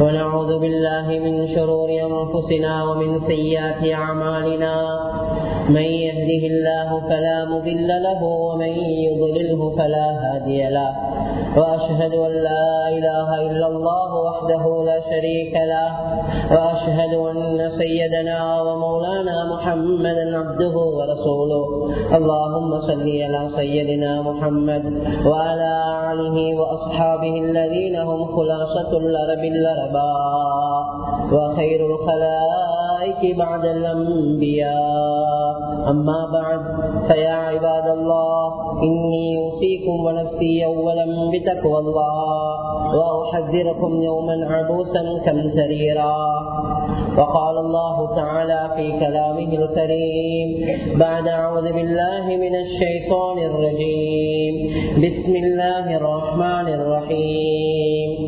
ونعوذ بالله من شرور أنفسنا ومن سيئات أعمالنا. من يهده الله فلا مضل له ومن يضلله فلا هادي له. وأشهد أن لا إله إلا الله وحده لا شريك له. وأشهد أن سيدنا ومولانا محمدا عبده ورسوله. اللهم صل على سيدنا محمد وعلى آله وأصحابه الذين هم خلاصة الأرب الأرباء وخير الخلائق بعد الأنبياء. أما بعد فيا عباد الله إني أوصيكم ونفسي أولا بتقوى الله وأحذركم يوما عبوسا كمتريرا وقال الله تعالى في كلامه الكريم بعد أعوذ بالله من الشيطان الرجيم. بسم الله الرحمن الرحيم.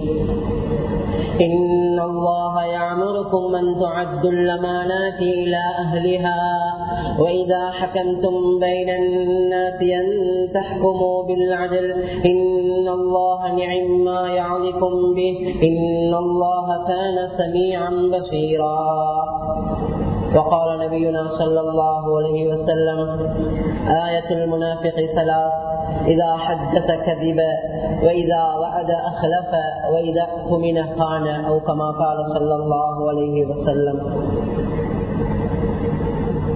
إن الله يعمركم أن تعدوا الأمانات إلى أهلها وإذا حكمتم بين الناس أن تحكموا بالعدل إن الله نعم ما يعظكم به إن الله كان سميعا بصيرا. وقال نبينا صلى الله عليه وسلم آية المنافق ثلاث إذا حدث كذب وإذا وعد أخلف وإذا اؤتمن خان أو كما قال صلى الله عليه وسلم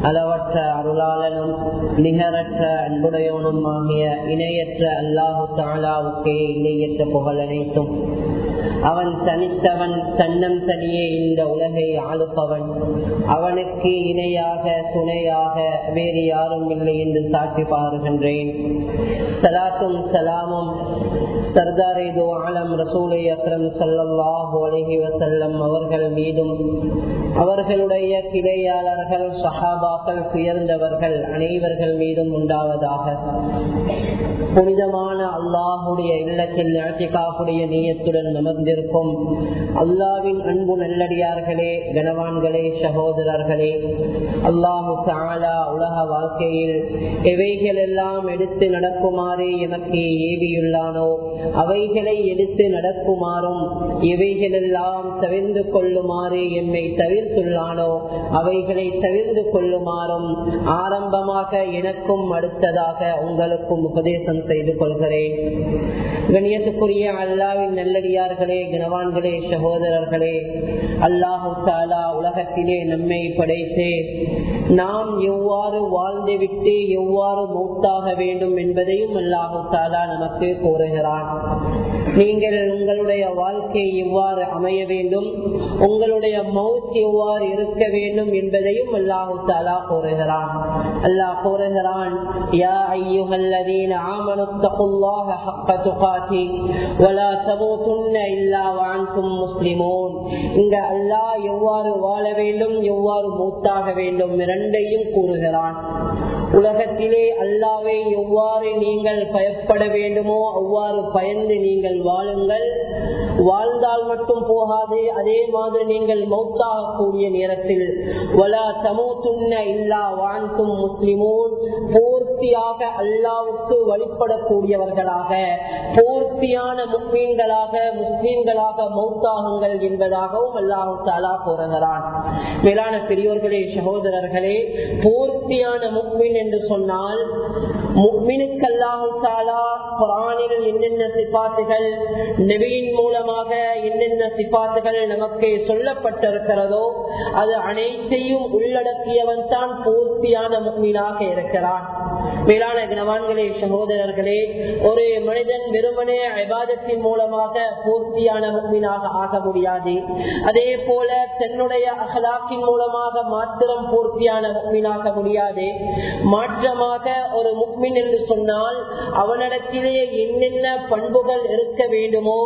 அளவற்ற அருளாளனும் நிகரற்ற அன்புடையவனும் ஆகிய இணையற்ற அல்லாஹு தாலாவுக்கே இணையற்ற புகழ் அனைத்தும் அவன் தனித்தவன் தன்னம் தனியே இந்த உலகை ஆளுப்பவன். அவனுக்கு இணையாக துணையாக வேறு யாரும் இல்லை என்று சாட்சி பாருகின்றேன். சலாத்தும் சலாமும். சர்தாரே தோ ஆலம் ரசூலை அக்ரம் சல்லாஹு அலஹி வசல்லம் அவர்கள் மீதும். அவர்களுடைய கிளையாளர்கள் சஹாபாக்கள் உயர்ந்தவர்கள் அனைவர்கள் மீதும் உண்டாவதாக. புனிதமான அல்லாஹுடைய இல்லத்தில் நாட்டிக்காக்குடைய நீயத்துடன் கொண்டிருக்கும். அல்லாவின் அன்பு நல்லடியார்களே கனவான்களே சகோதரர்களே அல்லாஹு சாலா உலக வாழ்க்கையில் எவைகள் எல்லாம் எடுத்து நடக்குமாறு எமக்கு ஏவியுள்ளானோ அவைகளை எடுத்து நடக்குமாறும் எவைகளெல்லாம் தவிர்ந்து கொள்ளுமாறு எம்மை தவிர்த்துள்ளானோ அவைகளை தவிர்ந்து கொள்ளுமாறும் ஆரம்பமாக எனக்கும் அடுத்ததாக உங்களுக்கும் உபதேசம் செய்து கொள்கிறேன். கணியத்துக்குரிய அல்லாவின் நல்லடியார்களே கனவான்களே சகோதரர்களே அல்லாஹு தாலா உலகத்திலே நம்மை படைத்து. நாம் எவ்வாறு வாழ்ந்துவிட்டு எவ்வாறு மூத்தாக வேண்டும் என்பதையும் அல்லாஹு தாலா நமக்கு கூறுகிறான். நீங்கள் உங்களுடைய வாழ்க்கை எவ்வாறு அமைய வேண்டும். உங்களுடைய மவுத் எவ்வாறு இருக்க வேண்டும் என்பதையும் அல்லாஹு தாலா கூறுகிறான். அல்லாஹ் கூறுகிறான் யா ஐயுகல்லதீன ஆமனுத்தகுல்லாஹ ஹக்க துகாதி வலா தமூதுன்ன இல்லா வஅன்தும் முஸ்லிமூன். இங்க அல்லாஹ் எவ்வாறு வாழ வேண்டும் எவ்வாறு மூத்தாக வேண்டும் இரண்டையும் கூறுகிறான். உலகத்திலே அல்லாவை எவ்வாறு நீங்கள் பயப்பட வேண்டுமோ அவ்வாறு பயந்து நீங்கள் வாழுங்கள். வாழ்ந்தால் மட்டும் போகாது. அதே மாதிரி நீங்கள் மௌத்தாக கூடிய நேரத்தில். வலா தமூத்துன்ன இல்லா பூர்த்தியாக அல்லாவுக்கு வழிபடக்கூடியவர்களாக பூர்த்தியான முஸ்லீம்களாக முஸ்லீம்களாக மௌத்தாகுங்கள் என்பதாகவும் அல்லாஹு தாலா கூறுகிறான். மேலான பெரியோர்களே சகோதரர்களே பூர்த்தியான முக்மின் என்று சொன்னால் குரானில் என்னென்ன சிபாத்துகள் நெவியின் மூலமாக என்னென்ன சிபாத்துகள் நமக்கு சொல்லப்பட்டிருக்கிறதோ அது அனைத்தையும் உள்ளடக்கியவன் தான் பூர்த்தியான முக்மீனாக இருக்கிறான். மேலான கனவான்களே சகோதரர்களே ஒரு மனிதன் வெறுமனே அபாதத்தின் மூலமாக பூர்த்தியான முக்மீனாக ஆக முடியாது. அதே போல தன்னுடைய அகலாக்கின் மூலமாக மாத்திரம் பூர்த்தியான முக்மீனாக முடியாது. மாற்றமாக ஒரு முக்மின் என்று சொன்னால் அவனிடத்திலே என்னென்ன பண்புகள் இருக்க வேண்டுமோ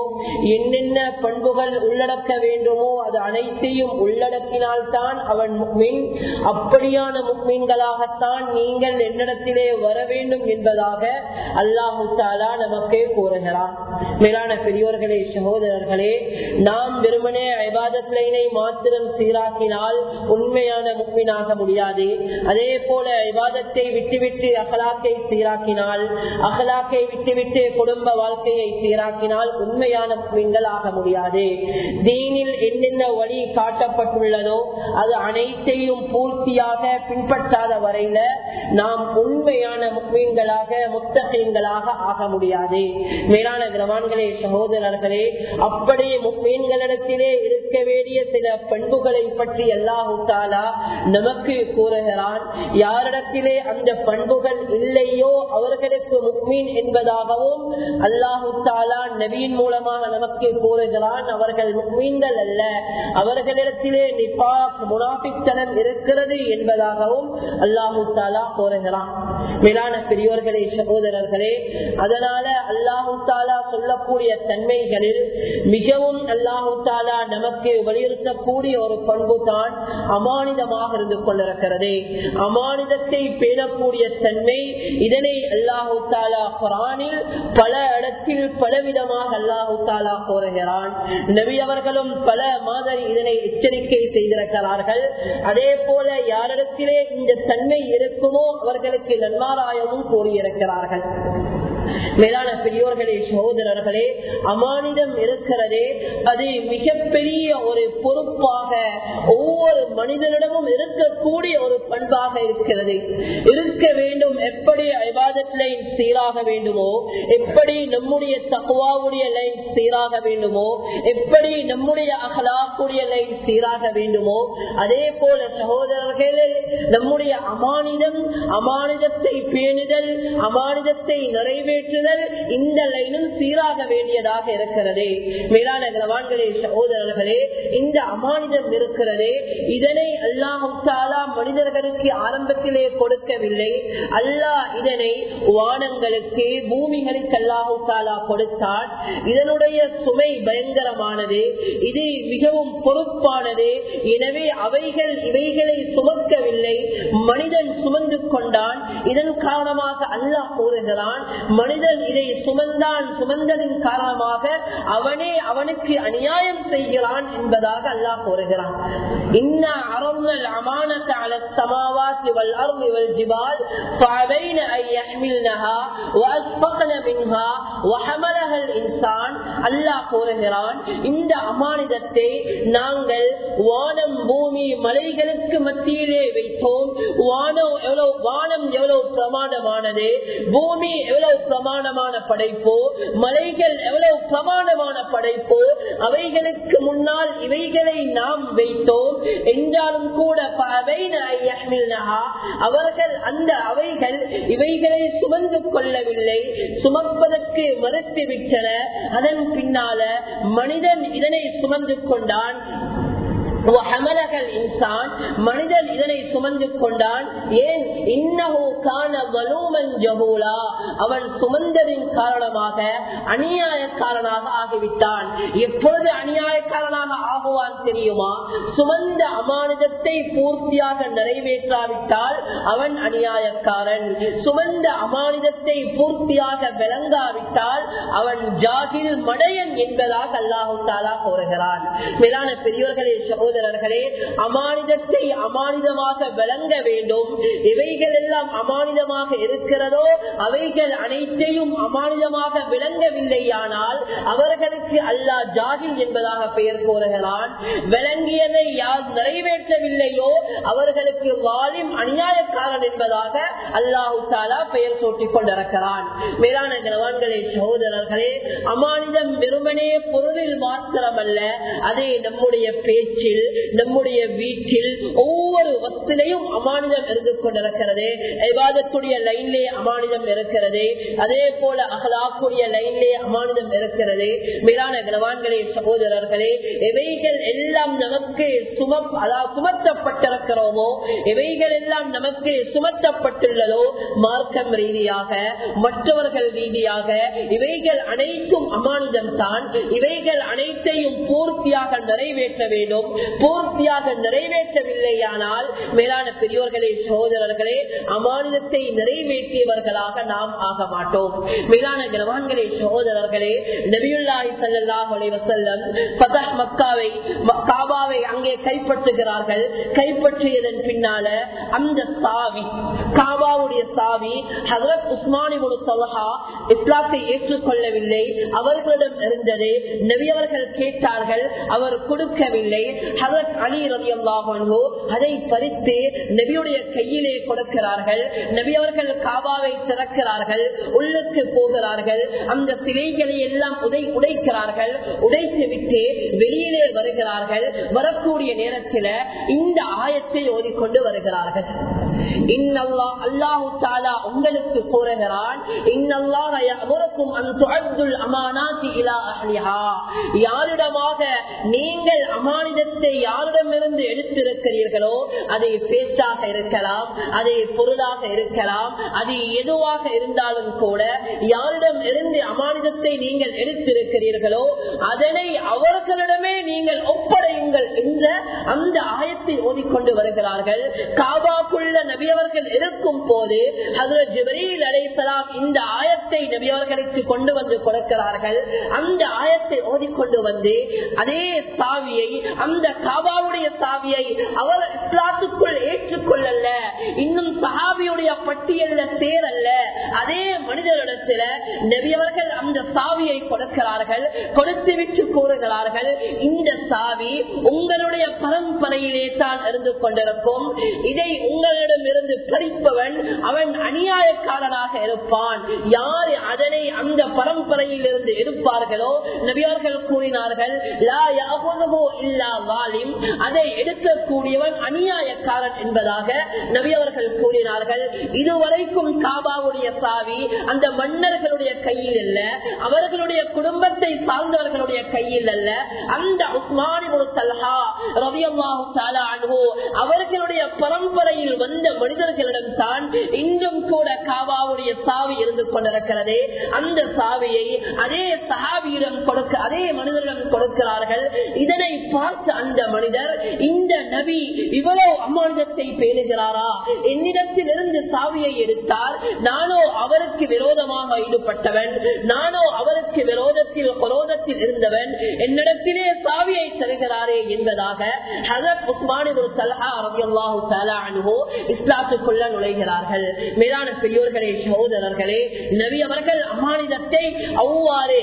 என்னென்ன பண்புகள் உள்ளடக்க வேண்டுமோ அது அனைத்தையும் உள்ளடக்கினால்தான் அவன் முக்மின். அப்படியான முக்மீன்களாகத்தான் நீங்கள் என்னிடத்திலே வர வேண்டும் என்பதாக அல்லாஹு தாலா நமக்கு கூறுகிறான். மேலான பெரியோர்களே சகோதரர்களே நாம் வெறுமனே ஐபாதத்தினை மாத்திரம் சீராக்கினால் உண்மையான முக்மீனாக முடியாது. அதே போல ஐபாதத்தை விட்டுவிட்டு அகலாக்கை சீராக்கினால் அகலாக்கை விட்டுவிட்டு குடும்ப வாழ்க்கையை சீராக்கினால் உண்மையான முக்மீன்கள் ஆக முடியாது. தீனில் என்னென்ன வழி காட்டப்பட்டுள்ளதோ அது அனைத்தையும் பூர்த்தியாக பின்பற்றாத வரையில நாம் உண்மையான முக்மீன்களாக முத்தகீன்களாக ஆக முடியாது. மேலான கிரமான்களே சகோதரர்களே அப்படியே முக்மீன்களிடத்திலே இருக்க வேண்டிய சில பண்புகளை பற்றி அல்லாஹு தாலா நமக்கு கூறுகிறான். யாரிடத்திலே அந்த பண்புகள் இல்லையோ அவர்களுக்கு முக்மீன் என்பதாகவும் அல்லாஹு தாலா நபியின் மூலமாக நமக்கு கூறுகிறான். அவர்கள் முக்மீன்கள் அல்ல. அவர்களிடத்திலே நிபாக் முனாபித்தனம் இருக்கிறது என்பதாகவும் அல்லாஹு தாலா போறீங்களா மேலான பெரியோர்களே சகோதரர்களே அதனால அல்லாஹு தாலா சொல்லக்கூடிய தன்மைகளில் மிகவும் அல்லாஹு தாலா நமக்கு வலியுறுத்தக்கூடிய ஒரு பண்பு தான் அமானிதமாக இருந்து கொண்டிருக்கிறது. அமானிதத்தை பேணக்கூடிய தன்மை இதனை அல்லாஹு தாலா குரானில் பல இடத்தில் பலவிதமாக அல்லாஹு தாலா கோருகிறான் நபி அவர்களும் பல மாதிரி இதனை எச்சரிக்கை செய்திருக்கிறார்கள். அதே போல யாரிடத்திலே இந்த தன்மை இருக்குமோ அவர்களுக்கு நன்மாராயமும் கூறியிருக்கிறார்கள். மேலான பெரியோர்களே சகோதரர்களே அமானிதம் இருக்கிறதே. அது மிகப்பெரிய ஒரு பொறுப்பாக ஒவ்வொரு மனிதனிடமும் இருக்கக்கூடிய ஒரு பண்பாக இருக்கிறது. இருக்க வேண்டும். எப்படி ஐபாதத் லைன் சீராக வேண்டுமோ எப்படி நம்முடைய தகுவாவுடைய லைன் சீராக வேண்டுமோ எப்படி நம்முடைய அகலாக்குடைய லைன் சீராக வேண்டுமோ அதே போல சகோதரர்களே நம்முடைய அமானிதம் அமானிதத்தை பேணுதல் அமானிதத்தை நிறைவேற்றுதல் இந்த லைனும் சீராக வேண்டியதாக இருக்கிறது. மேலான கிரவான்களே சகோதரர்களே இந்த அமானிதம் இருக்கிறதே. இதனை அல்லாஹாலா மனிதர்களுக்கு ஆரம்பத்திலே கொடுக்கவில்லை. அல்லாஹ் இதனை வானங்களுக்கு பூமிகளுக்கு அல்லாஹாலா கொடுத்தால் இதனுடைய சுமை பயங்கரமானது. இது மிகவும் பொறுப்பானது. எனவே அவைகள் இவைகளை சுமக்கவில்லை. மனிதன் சுமந்து கொண்டான். இதன் காரணமாக அல்லாஹ் கூறுகிறான் மனிதன் இதை சுமந்தான் சுமந்ததின் காரணமாக அவனே அவனுக்கு அநியாயம் செய்கிறான் என்பதாக அல்லாஹ் கூறுகிறான் இன்னா அரங்கள் அமானத்த அல சமாவாத்தி வல் அருள் வல் ஜிபால் فأبين أن يحملنها وأشفقن منها وحملها الإنسان அல்லாஹ் கூறுகிறான் இந்த அமானிதத்தை நாங்கள் வானம் பூமி மலைகளுக்கு மத்தியிலே வைத்தோம். வானம் எவ்வளவு வானம் எவ்வளவு பிரமாணமானது பூமி எவ்வளவு பிரமாணமான படைப்போ? மலைகள் எவ்வளவு பிரமாணமான படைப்போ? அவைகளுக்கு முன்னால் இவைகளை நாம் வைத்தோம். என்றாலும் கூட அவர்கள் அந்த அவைகள் இவைகளை சுமந்து கொள்ளவில்லை. சுமப்பதற்கு மறுத்து விட்டன அதன் பின்னால மனிதன் இதனை சுமந்து கொண்டான். மனிதன் இதனை சுமந்து கொண்டான் ஏன் இன்னஹோ காண வலூமன் ஜபூலா அவன் சுமந்ததின் காரணமாக அநியாயக்காரனாக ஆகிவிட்டான் எப்பொழுது அநியாயக்காரனாக ஆகுவான் தெரியுமா சுமந்த அமானுதத்தை பூர்த்தியாக நிறைவேற்றாவிட்டால் அவன் அநியாயக்காரன் சுமந்த அமானிதத்தை பூர்த்தியாக விளங்காவிட்டால் அவன் ஜாகில் மடையன் என்பதாக அல்லாஹு தாலா கோருகிறான் மேலான பெரியவர்களே சகோதரர்களே அமானிதத்தை அமானிதமாக விளங்க வேண்டும். இவைகள் எல்லாம் அமானிதமாக இருக்கிறதோ அவைகள் அனைத்தையும் அமானிதமாக விளங்கவில்லையானால் அவர்களுக்கு அல்லா ஜாகில் என்பதாக பெயர் கூறுகிறான் விளங்கியதை யார் நிறைவேற்றவில்லையோ அவர்களுக்கு வாலிம் அநியாயக்காரன் என்பதாக அல்லாஹு தாலா பெயர் சூட்டிக் கொண்டிருக்கிறான். மேலான கனவான்களே சகோதரர்களே அமானிதம் வெறுமனே பொருளில் மாத்திரமல்ல அதே நம்முடைய பேச்சில் நம்முடைய வீட்டில் ஒவ்வொரு வசதிலையும் அமானிதம் இருந்து கொண்டிருக்கிறது ஐவாதத்துடைய லைன்லே அமானிதம் இருக்கிறது அதே போல அகலாக்குடைய லைன்லே அமானிதம் இருக்கிறது. மேலான கனவான்களே சகோதரர்களே எவைகள் எல்லாம் நமக்கு சும அதாவது சுமத்தப்பட்டிருக்கிறோமோ எவைகள் எல்லாம் நமக்கு சுமத்தப்பட்டுள்ளதோ மார்க்கம் ரீதியாக மற்றவர்கள் ரீதியாக இவைகள் அனைத்தும் அமானிதம் தான் இவைகள் அனைத்தையும் பூர்த்தியாக நிறைவேற்ற வேண்டும். பூர்த்தியாக நிறைவேற்றவில்லையானால் மேலான பெரியோர்களே சகோதரர்களே அமானிதத்தை நிறைவேற்றியவர்களாக நாம் ஆக மாட்டோம். மேலான கிரவான்களே சகோதரர்களே நபியுல்லாஹி சல்லாஹ் அலைஹி பதஹ் மக்காவை காபாவை அங்கே கைப்பற்றுகிறார்கள். கைப்பற்றியதன் பின்னால அந்த சாவி காபாவுடைய சாவி ஹசரத் உஸ்மானி தலஹா இஸ்லாத்தை ஏற்றுக்கொள்ளவில்லை. அவர்களிடம் இருந்தது நபி அவர்கள் கேட்டார்கள் அவர் கொடுக்கவில்லை. ஹசரத் அலி ரவி அல்லாஹோ அதை பறித்து நபியுடைய கையிலே கொடுக்கிறார்கள். நபி அவர்கள் காபாவை திறக்கிறார்கள் உள்ளுக்கு போகிறார்கள் அந்த சிலைகளை எல்லாம் உடை உடைக்கிறார்கள். உடைத்து விட்டு வெளியிலே வருகிறார்கள். வரக்கூடிய நேரத்தில் இந்த ஆயத்தை ஓதிக்கொண்டு வருகிறார்கள். அல்லாஹு தாலா உங்களுக்கு கூறுகிறான் யாரிடமாக நீங்கள் அமானிதத்தை யாரிடமிருந்து எடுத்திருக்கிறீர்களோ அதை பேச்சாக இருக்கலாம் அதை பொருளாக இருக்கலாம் அது எதுவாக இருந்தாலும் கூட யாரிடம் இருந்து அமானிதத்தை நீங்கள் எடுத்திருக்கிறீர்களோ அதனை அவர்களிடமே நீங்கள் ஒப்படையுங்கள் என்ற அந்த ஆயத்தை ஓதிக்கொண்டு வருகிறார்கள். காபாக்குள்ள நபியவர்கள் இருக்கும் போது அலைசலாம் இந்த ஆயத்தை நபியவர்களுக்கு கொண்டு வந்து கொடுக்கிறார்கள். அந்த ஆயத்தை ஓதிக்கொண்டு வந்து அதே சாவியை அந்த காபாவுடைய சாவியை அவர் இஸ்லாத்துக்குள் ஏற்றுக்கொள்ளல இன்னும் சஹாபியுடைய பட்டியல்ல சேரல்ல. அதே மனிதரிடத்துல நபியவர்கள் அந்த சாவியை கொடுக்கிறார்கள். கொடுத்து விட்டு கூறுகிறார்கள் இந்த சாவி உங்களுடைய பரம்பரையிலே தான் இருந்து கொண்டிருக்கும். இதை உங்களிடம் இருந்து பறிப்பவன் அவன் அநியாயக்காரனாக இருப்பான். யாரு அதனை அந்த பரம்பரையில் இருந்து எடுப்பார்களோ நபியார்கள் கூறினார்கள் அதை எடுக்கக்கூடியவன் அநியாயக்காரன் என்பதாக நபியவர்கள் கூறினார்கள். இதுவரைக்கும் காபாவுடைய சாவி அந்த மன்னர்களுடைய கையில் அல்ல அவர்களுடைய குடும்பத்தை சார்ந்தவர்களுடைய கையில் அல்ல. அந்த உஸ்மானி அவர்களுடைய பரம்பரையில் வந்த மனிதர்களிடம் தான் இன்றும் கூட காவாவுடைய சாவி இருந்து கொண்டிருக்கிறது. அந்த சாவியை அதே சஹாபியிடம் கொடுக்க அதே மனிதரிடம் கொடுக்கிறார்கள். இதனை பார்த்து அந்த மனிதர் இந்த நபி இவ்வளவு அம்மானிதத்தை பேணுகிறாரா? என்னிடத்தில் இருந்து சாவியை எடுத்தார். நானோ அவருக்கு விரோதமாக ஈடுபட்டவன் நானோ அவருக்கு விரோதத்தில் குரோதத்தில் இருந்தவன் என்னிடத்திலே சாவியை தருகிறாரே என்பதாக ஹசத் உஸ்மானி ஒரு சலஹா ரபியல்லாஹு தஆலா அன்ஹு இஸ்லாத்துக்குள்ள நுழைகிறார்கள். மேலான பெரியோர்களே சகோதரர்களே நபி அவர்கள் அமானிதத்தை அவ்வாறு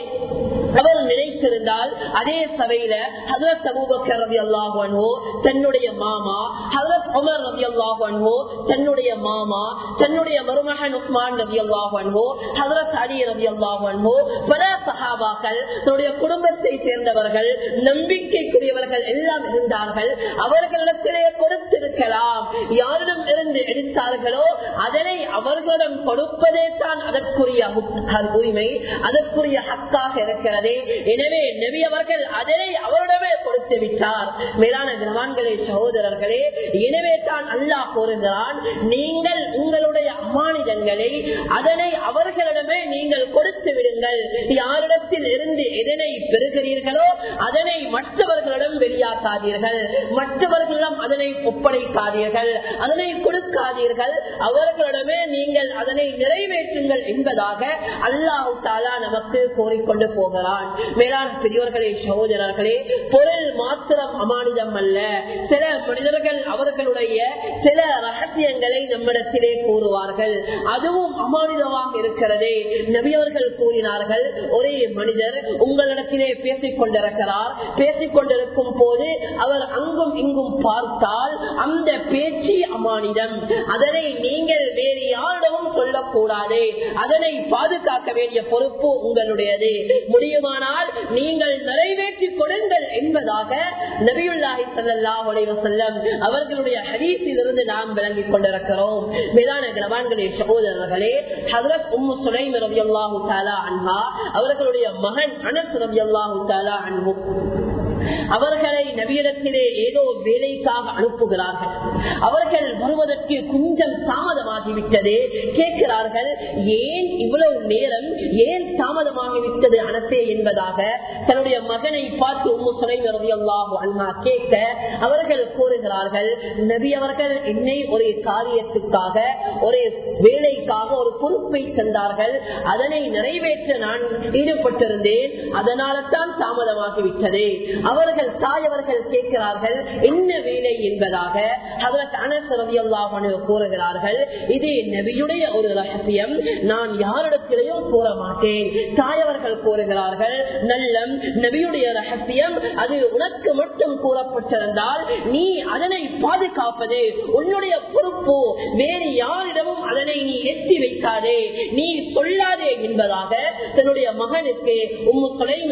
அவர் நினைத்திருந்தால் அதே சபையில ஹசரத் அபூபக்கர் ரவி அல்லாஹோ தன்னுடைய மாமா ஹசரத் உமர் ரவி அல்லாஹோ தன்னுடைய மாமா தன்னுடைய மருமகன் உஸ்மான் ரவி அல்லாஹோ ஹசரத் அலி ரவி அல்லாஹோ பல சஹாபாக்கள் தன்னுடைய குடும்பத்தை சேர்ந்தவர்கள் நம்பிக்கைக்குரியவர்கள் எல்லாம் இருந்தார்கள். அவர்களிடத்திலே கொடுத்திருக்கலாம் யாரிடம் இருந்து எடுத்தார்களோ அதனை அவர்களிடம் கொடுப்பதே தான் அதற்குரிய உரிமை அதற்குரிய ஹக்காக இருக்கிறது. எனவே நபி அவர்கள் அதனை அவரிடமே கொடுத்து விட்டார். மேலான கிரவான்களே சகோதரர்களே எனவே தான் அல்லாஹ் கூறுகிறான் நீங்கள் உங்களுடைய அமானிதங்களை அதனை அவர்களிடமே நீங்கள் கொடுத்து விடுங்கள். யாரிடத்தில் இருந்து எதனை பெறுகிறீர்களோ அதனை மற்றவர்கள் வெளியாக்காதீர்கள் மற்றவர்களிடம் அதனை ஒப்படைக்காதீர்கள். அதனை கொடுக்காதீர்கள். அவர்களிடமே நீங்கள் அதனை நிறைவேற்றுங்கள் என்பதாக அல்லாஹு தாலா நமக்கு கோரிக்கொண்டு போகிறான். மேலான பெரியவர்களே சகோதரர்களே பொருள் மாத்திரம் அமானிதம் அல்ல. சில மனிதர்கள் அவர்களுடைய சில ரகசியங்களை நம்மிடத்திலே கூறுவார்கள். அதுவும் அமானிதமாக இருக்கிறதே. நபியவர்கள் கூறினார்கள் ஒரே மனிதர் உங்களிடத்திலே பேசிக் கொண்டிருக்கிறார் பேசிக் கொண்டிருக்கும் போது அவர் அங்கும் இங்கும் பார்த்தால் அந்த பேச்சு அமானிதம். அதனை நீங்கள் வேறு யாரிடமும் சொல்லக்கூடாது. அதனை பாதுகாக்க வேண்டிய பொறுப்பு உங்களுடையது. முடியுமானால் நீங்கள் நிறைவேற்றி கொடுங்கள் என்பதாக நபியுல்லாஹி சல்லாஹ் செல்லம் அவர்களுடைய ஹரீஸில் நாம் விளங்கிக் கொண்டிருக்கிறோம். மேலான கிரவான்களே சகோதரர்களே ஹசரத் உம்மு சுலைம் ரவி அல்லாஹு தாலா அன்ஹா அவர்களுடைய மகன் அனஸ் ரவி அல்லாஹு தாலா அன்பு அவர்களை நபியிடத்திலே ஏதோ வேலைக்காக அனுப்புகிறார்கள். அவர்கள் வருவதற்கு கொஞ்சம் தாமதமாகிவிட்டது. கேட்கிறார்கள் ஏன் இவ்வளவு நேரம் ஏன் தாமதமாகிவிட்டது அனத்தே என்பதாக தன்னுடைய மகனை பார்த்து உம்மு கேட்க அவர்கள் கூறுகிறார்கள் நபி அவர்கள் என்னை ஒரு காரியத்துக்காக ஒரு வேலைக்காக ஒரு பொறுப்பை தந்தார்கள். அதனை நிறைவேற்ற நான் ஈடுபட்டிருந்தேன். அதனால தான் தாமதமாகிவிட்டது. அவர்கள் தாயவர்கள் கேட்கிறார்கள் என்ன வேலை என்பதாக கூறுகிறார்கள் இது நபியுடைய ஒரு ரகசியம் நான் யாரிடத்திலேயும் கூற மாட்டேன் தாயவர்கள் கூறுகிறார்கள் நல்லம் நபியுடைய ரகசியம் அது உனக்கு மட்டும் கூறப்பட்டிருந்தால் நீ அதனை பாதுகாப்பது உன்னுடைய பொறுப்பு வேறு யாரிடமும் அதனை நீ எட்டி வைக்காதே நீ சொல்லாதே என்பதாக தன்னுடைய மகனுக்கு உம்மு சுலைம்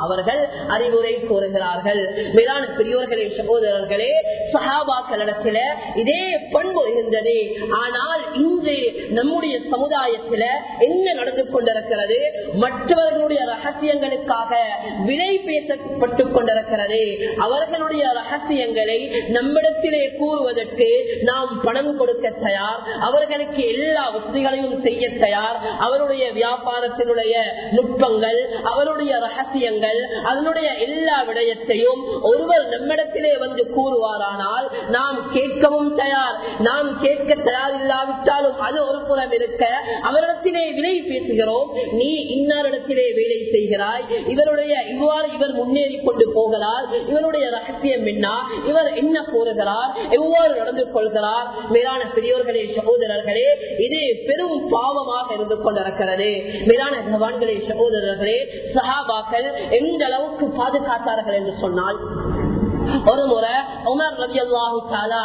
அவர்கள் அறிவுரை கூறுகிறார்கள். மேலான பெரியோர்களே சகோதரர்களே சகாபாக்களிடத்துல இதே பண்பு இருந்தது. ஆனால் இன்று நம்முடைய சமுதாயத்துல என்ன நடந்து கொண்டிருக்கிறது? மற்றவர்களுடைய ரகசியங்களுக்காக விலை பேசப்பட்டு கொண்டிருக்கிறது. அவர்களுடைய ரகசியங்களை நம்மிடத்திலே கூறுவதற்கு நாம் பணம் கொடுக்க தயார் அவர்களுக்கு எல்லா வசதிகளையும் செய்ய தயார் அவருடைய வியாபாரத்தினுடைய நுட்பங்கள் அவருடைய ரகசியங்கள் அதனுடைய எல்லா விடயத்தையும் ஒருவர் நம்மிடத்திலே வந்து கூறுவாரானால் நாம் கேட்கவும் தயார். நாம் கேட்க தயார் இல்லாவிட்டாலும் அது ஒரு புறம் இருக்க அவரிடத்திலே விலை பேசுகிறோம். நீ இன்னாரிடத்திலே வேலை செய்கிறாய். இவருடைய இவ்வாறு இவர் முன்னேறி கொண்டு போகிறார் இவருடைய ரகசியம் என்ன? இவர் என்ன கூறுகிறார்? எவ்வாறு நடந்து கொள்கிறார்? மேலான பெரியோர்களே சகோதரர்களே இது பெரும் பாவமாக இருந்து கொண்டிருக்கிறது. மேலான பகவான்களே சகோதரர்களே சஹாபாக்கள் எந்த அளவுக்கு பாதுகாத்தார்கள் என்று சொன்னால் ஒரு முறை உமர் ரவி அல்லாஹு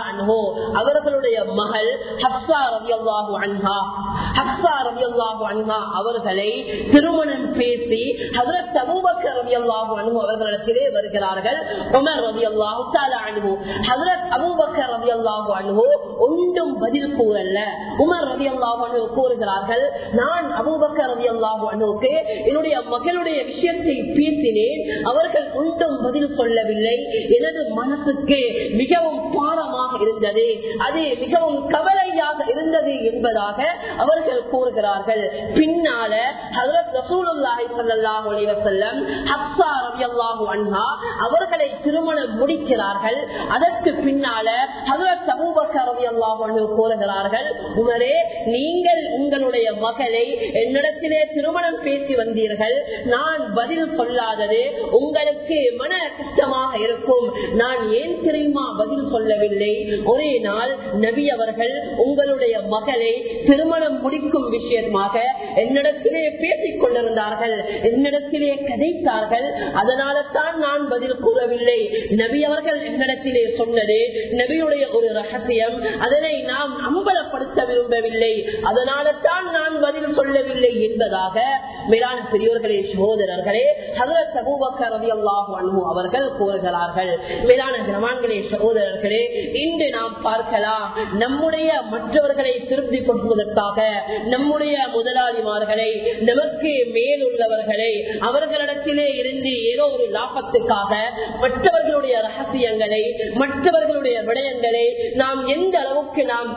அன்ஹோ அவர்களுடைய மகள் ஹப்சா ரவி அல்லாஹு அன்ஹா ஹப்சா ரவி அல்லாஹு அன்ஹா அவர்களை திருமணம் பேசி ஹசரத் அபூபக்கர் ரவி அல்லாஹு அன்ஹு அவர்களிடத்திலே வருகிறார்கள். உமர் ரவி அல்லாஹு தாலா அன்ஹு ஹசரத் அபூபக்கர் ரவி அல்லாஹு அன்ஹு ஒன்றும் பதில் கூறல்ல. உமர் ரவி அல்லாஹு அன்ஹு கூறுகிறார்கள் நான் அபூபக்கர் ரவி அல்லாஹு அன்ஹுக்கு என்னுடைய மகளுடைய விஷயத்தை பேசினேன் அவர்கள் ஒன்றும் பதில் சொல்லவில்லை. என எனது மனசுக்கு மிகவும் பாரமாக இருந்தது. அது மிகவும் கவலையாக இருந்தது என்பதாக அவர்கள் கூறுகிறார்கள். பின்னால அவர்களை திருமணம் முடிக்கிறார்கள். அதற்கு பின்னால கூறுகிறார்கள் உமரே நீங்கள் உங்களுடைய மகளை என்னிடத்திலே திருமணம் பேசி வந்தீர்கள். நான் பதில் சொல்லாதது உங்களுக்கு மன கஷ்டமாக இருக்கும். நான் ஏன் தெரியுமா பதில் சொல்லவில்லை? ஒரே நாள் நபி அவர்கள் உங்களுடைய மகளை திருமணம் முடிக்கும் விஷயமாக என்னிடத்திலே பேசிக் கொண்டிருந்தார்கள். என்னிடத்திலே கதைத்தார்கள். அதனால தான் நான் பதில் கூறவில்லை. நபி அவர்கள் என்னிடத்திலே சொன்னது நபியுடைய ஒரு ரகசியம். அதனை நாம் அம்பலப்படுத்த விரும்பவில்லை. அதனால தான் நான் பதில் சொல்லவில்லை என்பதாக மேலான பெரியோர்களே சகோதரர்களே ஹசரத் அபூபக்கர் ரலியல்லாஹு அவர்கள் கூறுகிறார்கள். மேலான கிரமான்களே சகோதரர்களே இன்று நாம் பார்க்கலாம் நம்முடைய மற்றவர்களை திருப்தி கொள்வதற்காக நம்முடைய முதலாளிமார்களை நமக்கு மேலுள்ளவர்களை அவர்களிடத்திலே இருந்து ஏதோ ஒரு லாபத்துக்காக மற்றவர்களுடைய ரகசியங்களை மற்றவர்களுடைய விடயங்களை நாம் எந்த அளவுக்கு நாம்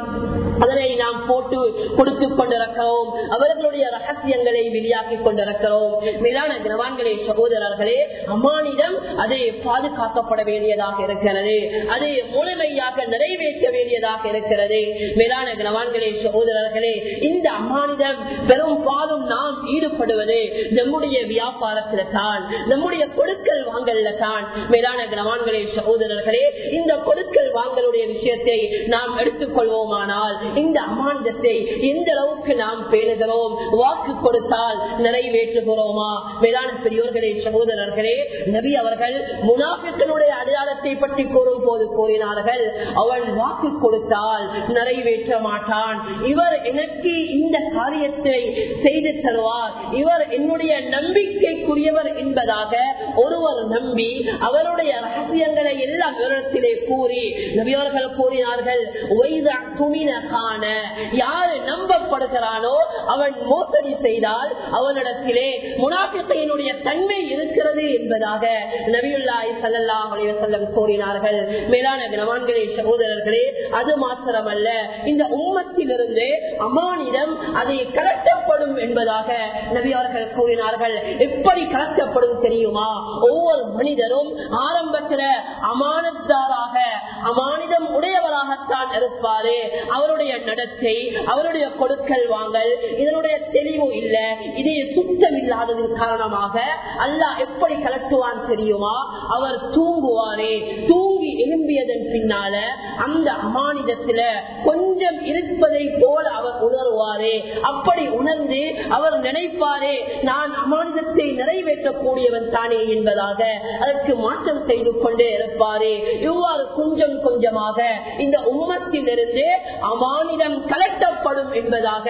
அதனை நாம் போட்டு கொடுத்து கொண்டிருக்கிறோம் அவர்களுடைய ரகசியங்களை வெளியாக்கி கொண்டிருக்கிறோம். மேலான கிரவான்களே சகோதரர்களே அம்மானிடம் அதை பாதுகாக்கப்பட வேண்டியதாக இருக்கிறது. அதை முழுமையாக நிறைவேற்ற வேண்டியதாக இருக்கிறது. மேலான கிரவான்களே சகோதரர்களே இந்த அம்மானிடம் பெரும் பாலும் நாம் ஈடுபடுவது நம்முடைய வியாபாரத்தில் தான் நம்முடைய கொடுக்கல் வாங்கல தான் மேலான கிரவான்களே சகோதரர்களே இந்த கொடுக்கல் வாங்கலுடைய விஷயத்தை நாம் எடுத்துக்கொள்வோமானால் இந்த அமாந்தத்தை எந்த அளவுக்கு நாம் பேணுகிறோம் வாக்கு கொடுத்தால் நிறைவேற்றுகிறோமா? வேளாண் பெரியோர்களே சகோதரர்களே நபி அவர்கள் முனாபித்தனுடைய அடையாளத்தை பற்றி கூறும் போது கூறினார்கள் அவன் வாக்கு கொடுத்தால் நிறைவேற்ற மாட்டான். இவர் எனக்கு இந்த காரியத்தை செய்து தருவார். இவர் என்னுடைய நம்பிக்கைக்குரியவர் என்பதாக ஒருவர் நம்பி அவருடைய ரகசியங்களை எல்லாம் விவரத்திலே கூறி நபியவர்கள் கூறினார்கள் காண. யாரு நம்பப்படுகிறானோ அவன் மோசடி செய்தால் அவனிடத்திலே முனாபித்தையினுடைய தன்மை இருக்கிறது என்பதாக நபியுல்லாய் சல்லா அலிவசல்லம் கூறினார்கள். மேலான கனவான்களே சகோதரர்களே அது மாத்திரமல்ல இந்த உம்மத்திலிருந்து அமானிடம் அதை கலட்டப்படும் என்பதாக நபி அவர்கள் கூறினார்கள். எப்படி கலக்கப்படும் தெரியுமா? ஒவ்வொரு மனிதரும் ஆரம்பத்தில் அமானத்தாராக அமானிதம் உடையவராகத்தான் இருப்பாரு. அவருடைய நடத்தை அவருடைய கொடுக்கல் வாங்கல் இதனுடைய தெளிவு இல்ல. இது சுத்தம் இல்லாததன் காரணமாக அல்லாஹ் எப்படி கலட்டுவான் தெரியுமா? அவர் தூங்குவாரே. தூங்கி எழும்பியதன் பின்னால அந்த அமானிதத்துல கொஞ்சம் இருப்பதை போல அவர் உணர்வாரே. அப்படி உணர்ந்து அவர் நினைப்பாரே நான் அமானிதத்தை நிறைவேற்றக்கூடியவன் தானே என்பதாக அதற்கு மாற்றம் செய்து கொண்டே இருப்பாரே. இவ்வாறு கொஞ்சம் கொஞ்சமாக இந்த உம்மத்திலிருந்து அமானிடம் கலட்டப்படும் என்பதாக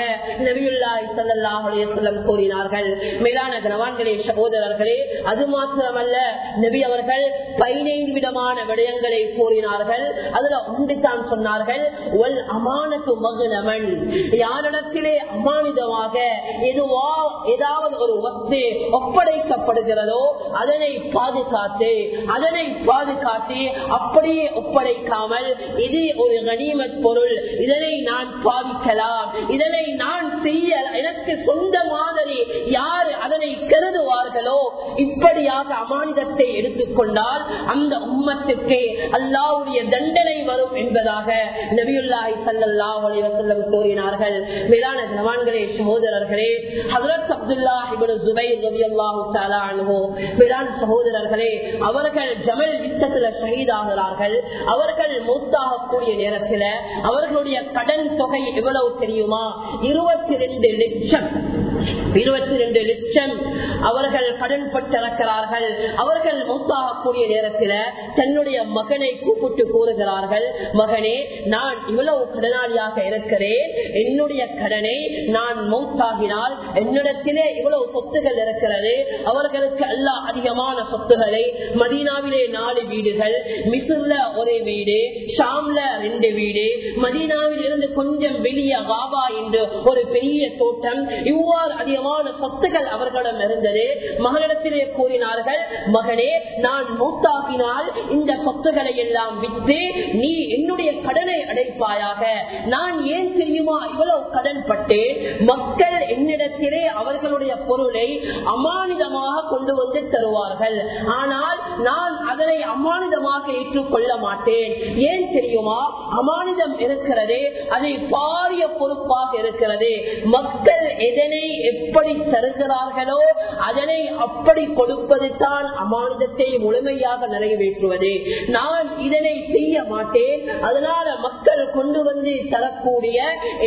நபியுல்லாய் சல்லாஹ் அலையம் கூறினார்கள். மேலான கனவான்களே சகோதரர்களே அது மாத்திரமல்ல நபி அவர்கள் பதினைந்து விதமான விடயங்களை கூறினார்கள். அதுல ஒன்றுதான் சொன்னார்கள். ஒல் அமானத்து மகுனமன். யாரிடத்திலே அமானிதமாக எதுவா ஏதாவது ஒரு வஸ்து ஒப்படைக்கப்படுகிறதோ அது அதனை பாதுகாத்து அதனை பாதுகாத்து அப்படியே ஒப்படைக்காமல் இது ஒரு கனிமத் பொருள். இதனை நான் பாவிக்கலாம். இதனை நான் செய்ய எனக்கு சொந்த மாதிரி யார் அதனை கருதுவார்களோ இப்படியாக அமானிதத்தை எடுத்துக்கொண்டால் அந்த உம்மத்துக்கு அல்லாவுடைய தண்டனை வரும் என்பதாக நபியுல்லாஹி சல்லாஹ் அலிவசல்லம் கூறினார்கள். மேலான ஜவான்களே சகோதரர்களே ஹசரத் அப்துல்லா இவரு ஜுபை ரவி அல்லாஹு அன்ஹு மேலான சகோதரர்களே அவர்கள் ஜமல் யுத்தத்துல ஷகீதாகிறார்கள் அவர்கள் மூத்தாகக்கூடிய நேரத்தில் அவர்களுடைய கடன் தொகை எவ்வளவு தெரியுமா? இருபத்தி ரெண்டு லட்சம். இருபத்தி ரெண்டு லட்சம் அவர்கள் கடன் பட்டிருக்கிறார்கள் அவர்கள் மூத்தாகக்கூடிய நேரத்தில் தன்னுடைய மகனை கூப்பிட்டு கூறுகிறார்கள் மகனே நான் இவ்வளவு கடனாளியாக இருக்கிறேன். என்னுடைய கடனை நான் மௌத்தாகினால் என்னிடத்திலே இவ்வளவு சொத்துகள் இருக்கிறது. அவர்களுக்கு எல்லா அதிகமான சொத்துகளை மதீனாவிலே நாலு வீடுகள் மிசுர்ல ஒரே வீடு ஷாம்ல ரெண்டு வீடு மதீனாவில் இருந்து கொஞ்சம் வெளியே வாபா என்று ஒரு பெரிய தோட்டம் இவ்வாறு அதிகமான சொத்துகள் அவர்களிடம் இருந்தது. மகனிடத்திலே கூறினார்கள் மகனே நான் மூத்தாக்கினால் இந்த சொத்துக்களை எல்லாம் விற்று நீ என்னுடைய கடனை அடைப்பாயாக. நான் ஏன் தெரியுமா இவ்வளவு கடன் பட்டு மக்கள் என்னிடத்திலே அவர்களுடைய பொருளை அமானிதமாக கொண்டு வந்து தருவார்கள். ஆனால் நான் அதனை அமானிதமாக ஏற்றுக்கொள்ள மாட்டேன். ஏன் தெரியுமா? அமானிதம் இருக்கிறது அதை பாரிய பொறுப்பாக இருக்கிறது. மக்கள் எதனை எப்படி எப்படி தருகிறார்களோ அதனை அப்படி கொடுப்பது தான் அமானிதத்தை முழுமையாக நிறைவேற்றுவது. நான் இதனை செய்ய மாட்டேன். அதனால மக்கள் கொண்டு வந்து தரக்கூடிய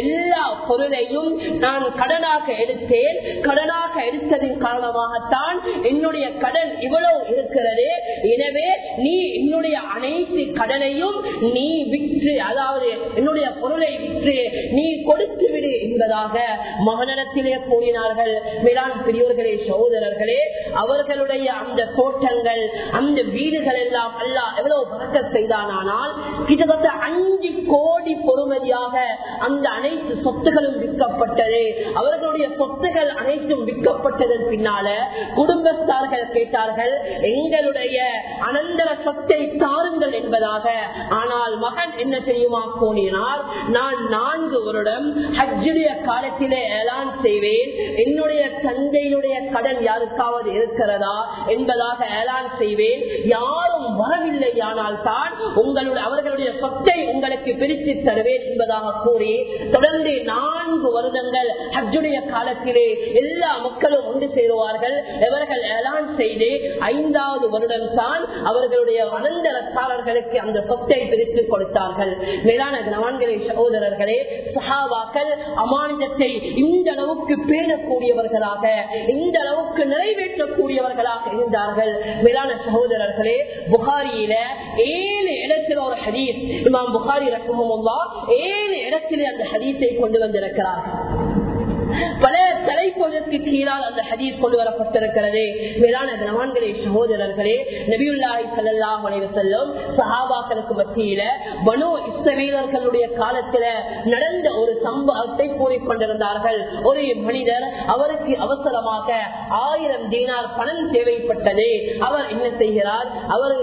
எல்லா பொருளையும் நான் கடனாக எடுத்தேன். கடனாக எடுத்ததின் காரணமாகத்தான் என்னுடைய கடன் இவ்வளவு இருக்கிறது. எனவே நீ என்னுடைய அனைத்து கடனையும் நீ விற்று அதாவது என்னுடைய பொருளை விற்று நீ கொடுத்து விடு என்பதாக மகனிடத்திலே கூறினார்கள் மேலாண் பெரியோர்களே சகோதரர்களே அவர்களுடைய அந்த தோட்டங்கள் அந்த வீடுகள் எல்லாம் அல்ல எவ்வளவு பறக்க செய்தானால் கிட்டத்தட்ட அஞ்சு கோடி பொறுமதியாக அந்த அனைத்து சொத்துகளும் விற்கப்பட்டது. அவர்களுடைய சொத்துகள் அனைத்தும் விற்கப்பட்டதன் பின்னால குடும்பத்தார்கள் கேட்டார்கள் எங்களுடைய அனந்தர சொத்தை தாருங்கள் என்பதாக. ஆனால் மகன் என்ன செய்யுமா கூறினார் நான் நான்கு வருடம் ஹஜ்ஜுடைய காலத்திலே ஏலான் செய்வேன் என்னுடைய தந்தையினுடைய கடன் யாருக்காவது இருக்கிறதா என்பதாக ஏலான் செய்வேன். யாரும் வரவில்லை ஆனால் தான் உங்களுடைய அவர்களுடைய சொத்தை உங்களுக்கு பிரித்து தருவேன் என்பதாக கூறி தொடர்ந்து நான்கு வருடங்கள் ஹஜ்ஜுடைய காலத்திலே எல்லா மக்களும் ஒன்று சேருவார்கள். இவர்கள் ஏலான் செய்து ஐந்தாவது வருடம் தான் அவர்களுடைய அனந்தரத்தாளர்களுக்கு அந்த சொத்தை பிரித்து கொடுத்தார்கள். மேலான கனவான்களே சகோதரர்களே சஹாவாக்கள் அமானிதத்தை இந்த அளவுக்கு கூடியவர்களாக இந்த அளவுக்கு நிறைவேற்றக்கூடியவர்களாக இருந்தார்கள். மேலான சகோதரர்களே புகாரியில ஏழு இடத்துல ஒரு ஹதீஸ் இமாம் புகாரி ரஹமுல்லா ஏழு இடத்திலே அந்த ஹதீஸை கொண்டு வந்திருக்கிறார்கள் பல தலைப்பொழுது ஆயத்துகளுக்கு கீழால் அந்த ஹதீஸ் கொண்டு வரப்பட்டிருக்கிறது மேலான கனவான்களே சகோதரர்களே நபியுல்லாஹி சல்லா அலைஹி வஸல்லம் சஹாபாக்களுக்கு மத்தியில பனு இஸ்ரவேலர்களுடைய காலத்துல நடந்த ஒரு சம்பவத்தை கூறிக்கொண்டிருந்தார்கள். ஒரு மனிதர் அவருக்கு அவசரமாக ஆயிரம் தீனார் பணம் தேவைப்பட்டது. அவர் என்ன செய்கிறார்? அவர்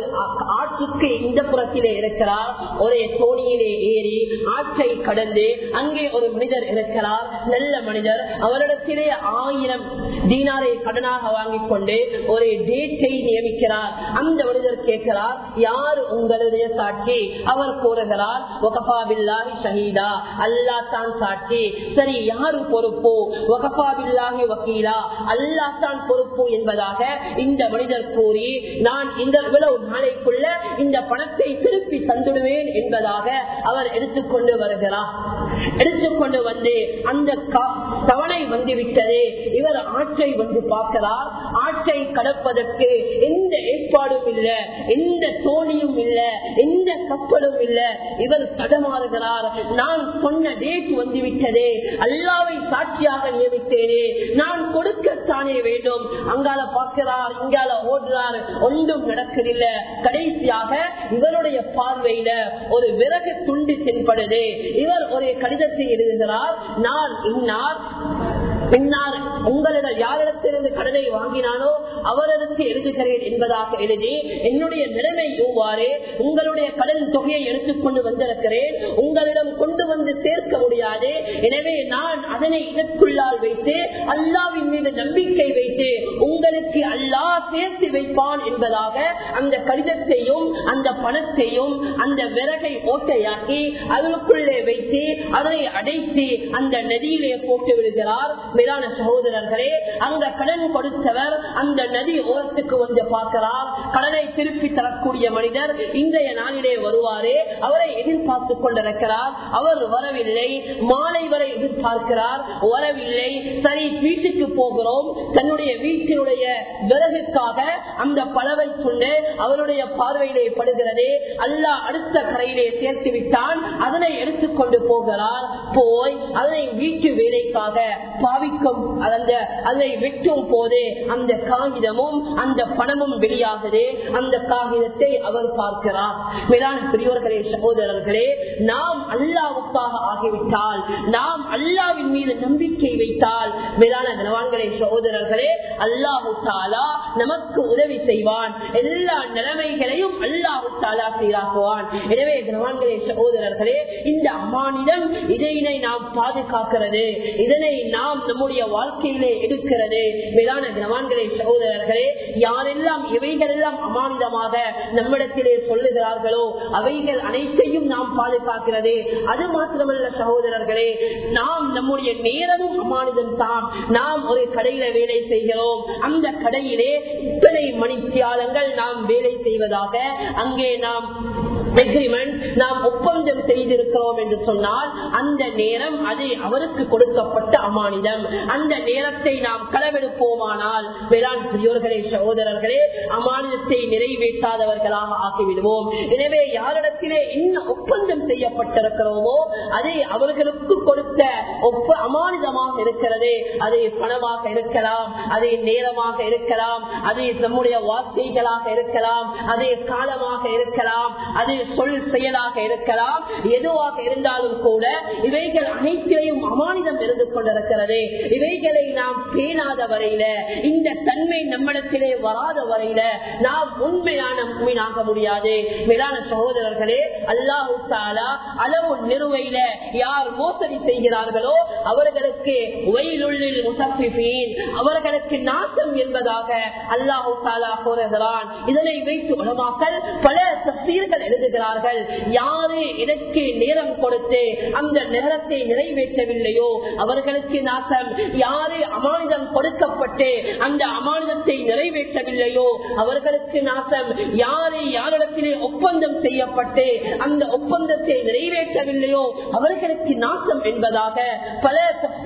ஆற்றுக்கு இந்த புறத்திலே இருக்கிறார். ஒரே தோணியிலே ஏறி ஆற்றை கடந்து அங்கே ஒரு மனிதர் இருக்கிறார். நல்ல மனிதர். அவரிடத்திலே ஆயிரம் தீனாரை கடனாக வாங்கிக் கொண்டு ஒரு டேட்டை நியமிக்கிறார். அந்த மனிதர் கேட்கிறார் யார் உங்களுடைய சாட்சி? அவர் கூறுகிறார் ஒகபாபில்லாஹி ஷஹீதா. அல்லா தான் சாட்சி. சரி யாரு பொறுப்பு? ஒகபாபில்லாஹி வக்கீலா. அல்லா தான் பொறுப்பு என்பதாக இந்த மனிதர் கூறி நான் இந்த இவ்வளவு நாளைக்குள்ள இந்த பணத்தை திருப்பி தந்துடுவேன் என்பதாக அவர் எடுத்துக்கொண்டு வருகிறார். எடுத்துக்கொண்டு வந்து அந்த தவணை வந்துவிட்டது. இவர் ஆற்றை வந்து பார்க்கிறார். ஆற்றை கடப்பதற்கு எந்த ஏற்பாடும் இல்ல. எந்த தோணியும் இல்ல. எந்த கப்பலும் இல்ல. இவர் தடமாறுகிறார். நான் சொன்ன டேட் வந்துவிட்டதே. அல்லாவை சாட்சியாக நியமித்தேனே. நான் கொடுக்கத்தானே வேண்டும். அங்கால பார்க்கிறார் இங்கால ஓடுறார். ஒன்றும் நடக்கவில்ல. கடைசியாக இவருடைய பார்வையில ஒரு விறகு துண்டு தென்படுது. இவர் ஒரு கடிதத்தை எழுதுகிறார் நான் இன்னார் பின்னால் உங்களிடம் யாரிடத்திலிருந்து கடனை வாங்கினானோ அவரிடத்து எழுதுகிறேன் என்பதாக எழுதி என்னுடைய நிலைமை இவ்வாறு உங்களுடைய கடன் தொகையை எடுத்துக்கொண்டு வந்திருக்கிறேன் உங்களிடம் கொண்டு வந்து சேர்க்க முடியாது எனவே நான் அதனை இதற்குள்ளால் வைத்து அல்லாவின் மீது நம்பிக்கை வைத்து உங்களுக்கு அல்லாஹ் சேர்த்து வைப்பான் என்பதாக அந்த கடிதத்தையும் அந்த பணத்தையும் அந்த விறகை ஓட்டையாக்கி அதற்குள்ளே வைத்து அதனை அடைத்து அந்த நதியிலே போட்டு விடுகிறார். மேலான சகோதரர்களே அங்க கடன் கொடுத்தவர் அந்த நதி ஓரத்துக்கு வந்து பார்க்கிறார். கடனை திருப்பி தரக்கூடிய மனிதர் இன்றைய நாளிலே வருவாரே. அவரை எதிர்பார்த்து கொண்டிருக்கிறார். அவர் வரவில்லை. மாலை வரை எதிர்பார்க்கிறார். வரவில்லை. சரி வீட்டுக்கு போகிறோம். தன்னுடைய வீட்டினுடைய விறகு எதற்காக அந்த பலவை கொண்டு அவருடைய பார்வையிலே படுகிறது. அல்லா அடுத்த கரையிலே சேர்த்து விட்டான். அதனை எடுத்துக்கொண்டு போகிறார். போய் அதனை வீட்டு வேலைக்காக பாவிக்கும் அந்த அதை வெட்டும் போது அந்த காகிதமும் அந்த பணமும் வெளியாகுது. அந்த காகிதத்தை அவர் பார்க்கிறார். மேலான பெரியோர்களே சகோதரர்களே நாம் அல்லாவுக்காக ஆகிவிட்டால் நாம் அல்லாவின் மீது நம்பிக்கை வைத்தால் மேலான கனவான்களே சகோதரர்களே அல்லாஹு தாலா நமக்கு உதவி செய்வான். எல்லா நிலைமைகளையும் அல்லாஹு தாலா சீராக்குவான். எனவே கிரகங்களே சகோதரர்களே இந்த அம்மானிடம் இதனை நாம் பாதுகாக்கிறது. இதனை நாம் நம்முடைய வாழ்க்கையிலே எடுக்கிறது. மேலான கிரகங்களே சகோதரர்களே யாரெல்லாம் இவைகள் எல்லாம் அமானிதமாக நம்மிடத்திலே சொல்லுகிறார்களோ அவைகள் அனைத்தையும் நாம் பாதுகாக்கிறது. அது மாத்திரமல்ல சகோதரர்களே நாம் நம்முடைய நேரமும் அமானிதம் தான் நாம் ஒரு கடையில வேலை செய்கிறோம். அந்த கடையிலே இத்தனை மணித்தியாலங்கள் நாம் வேலை செய்வதாக அங்கே நாம் எக்ரிமெண்ட் நாம் ஒப்பந்தம் செய்திருக்கிறோம் என்று சொன்னால் அந்த நேரம் அது அவருக்கு கொடுக்கப்பட்ட அமானிதம். அந்த நேரத்தை நாம் களவெடுப்போமானால் வேளாண் பெரியோர்களே சகோதரர்களே அமானிதத்தை நிறைவேற்றாதவர்களாக ஆக்கிவிடுவோம் எனவே யாரிடத்திலே என்ன ஒப்பந்தம் செய்யப்பட்டிருக்கிறோமோ அதை அவர்களுக்கு கொடுத்த ஒப்ப அமானிதமாக இருக்கிறது. அது பணமாக இருக்கலாம் அது நேரமாக இருக்கலாம் அது நம்முடைய வார்த்தைகளாக இருக்கலாம் அது காலமாக இருக்கலாம் அது சொல் செயலாக இருக்கலாம் எதுவாக இருந்தாலும் கூட இவைகள் அனைத்திலையும் அமானிதம் இருந்து கொண்டிருக்கிறது. இவைகளை நாம் பேணாத வரையில இந்த தன்மை நம்மிடத்திலே வராத வரையில நாம் உண்மையான உண்மையாக முடியாது. மேலான சகோதரர்களே அல்லாஹு தாலா அளவு நிறுவையில யார் மோசடி செய்கிறார்களோ அவர்களுக்கு வயலுள்ளில் முசப்பின் அவர்களுக்கு நாசம் என்பதாக அல்லாஹு தாலா கூறுகிறான். இதனை வைத்து உலமாக்கல் பல தப்சீர்கள் பேசுகிறார்கள் யாரு எனக்கு நேரம் கொடுத்து அந்த நேரத்தை நிறைவேற்றவில்லையோ? அவர்களுக்கு நாசம். யாரு அமானிதம் கொடுக்கப்பட்டு அந்த அமானிதத்தை நிறைவேற்றவில்லையோ? அவர்களுக்கு நாசம். யாரு யாரிடத்திலே ஒப்பந்தம் செய்யப்பட்டு அந்த ஒப்பந்தத்தை நிறைவேற்றவில்லையோ? அவர்களுக்கு நாசம் என்பதாக பல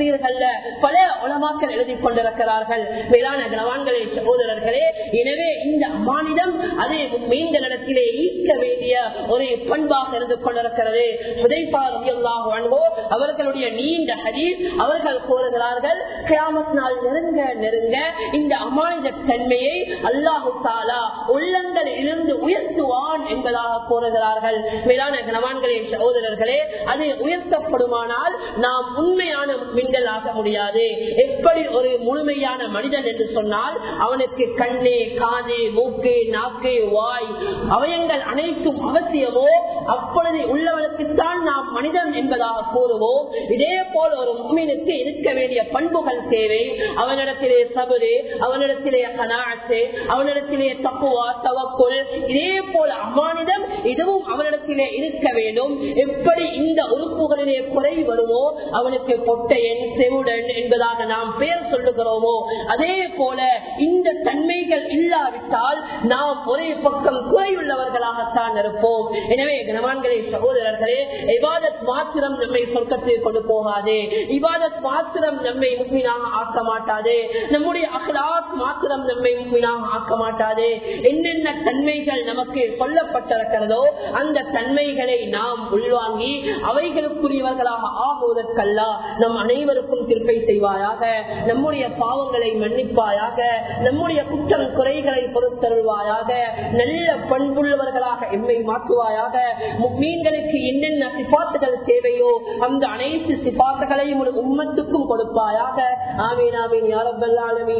தப்சீர்கள்ல பல உலமாக்கள் எழுதி கொண்டிருக்கிறார்கள். மேலான கனவான்களே சகோதரர்களே எனவே இந்த மாநிலம் அதே மீண்ட நடத்திலே ஈர்க்க வேண்டிய ஒரு பண்பாக இருந்து கொண்டிருக்கிறது. ஹுதைஃபா ரலியல்லாஹு அவர்களுடைய நீண்ட ஹரீஸ் அவர்கள் கூறுகிறார்கள் கியாமத் நாள் நெருங்க நெருங்க இந்த அமானித தன்மையை அல்லாஹு தாலா உள்ளங்களில் இருந்து உயர்த்துவான் என்பதாக கூறுகிறார்கள். மேலான கனவான்களே சகோதரர்களே அது உயர்த்தப்படுமானால் நாம் உண்மையான மின்னல் ஆக முடியாது. எப்படி ஒரு முழுமையான மனிதன் என்று சொன்னால் அவனுக்கு கண்ணே காது மூக்கு நாக்கு வாய் அவயங்கள் அனைத்தும் அவசியமோ அப்பொழுது உள்ளவனுக்குத்தான் நாம் மனிதன் என்பதாக கூறுவோம். இதே போல் ஒரு முக்மீனுக்கு இருக்க வேண்டிய பண்புகள் தேவை. அவனிடத்திலே சபரு அவனிடத்திலே கனாசு அவனிடத்திலே தப்புவா தவக்குள். இதே போல் அமானிடம் இதுவும் அவனிடத்திலே இருக்க வேண்டும். எப்படி இந்த உறுப்புகளிலே குறை வருமோ அவனுக்கு பொட்டையை பொட்டையன் செவுடன் என்பதாக நாம் பெயர் சொல்லுகிறோமோ அதே போல இந்த தன்மைகள் இல்லாவிட்டால் நாம் ஒரே பக்கம் குறையுள்ளவர்களாகத்தான் இருப்போம். எனவே கனவான்களே சகோதரர்களே இவாதத் மாத்திரம் நம்மை சொர்க்கத்தில் கொண்டு போகாது. இவாதத் மாத்திரம் நம்மை முக்மீனாக ஆக்க மாட்டாது. நம்முடைய அகலாத் மாத்திரம் நம்மை முக்மீனாக ஆக்க மாட்டாது. என்னென்ன தன்மைகள் நமக்கு சொல்லப்பட்டிருக்கிறதோ அந்த தன்மைகளை நாம் உள்வாங்கி அவைகளுக்குரியவர்களாக ஆகுவதற்கல்ல. நம் அனைவருக்கும் திருப்பை செய்வாயாக நம்முடைய பாவங்களை மன்னிப்பாயாக நம்முடைய குற்றம் குறைகளை பொறுத்தருள்வாயாக நல்ல பண்புள்ளவர்களாக எம்மை மாற்றுவாயாக மீன்களுக்கு என்னென்ன சிபாத்துகள் தேவையோ அந்த அனைத்து சிபாத்துகளையும் ஒரு உம்மத்துக்கும் கொடுப்பாயாக. ஆமீன் ஆமீன் யாரப்பல்லாலுமே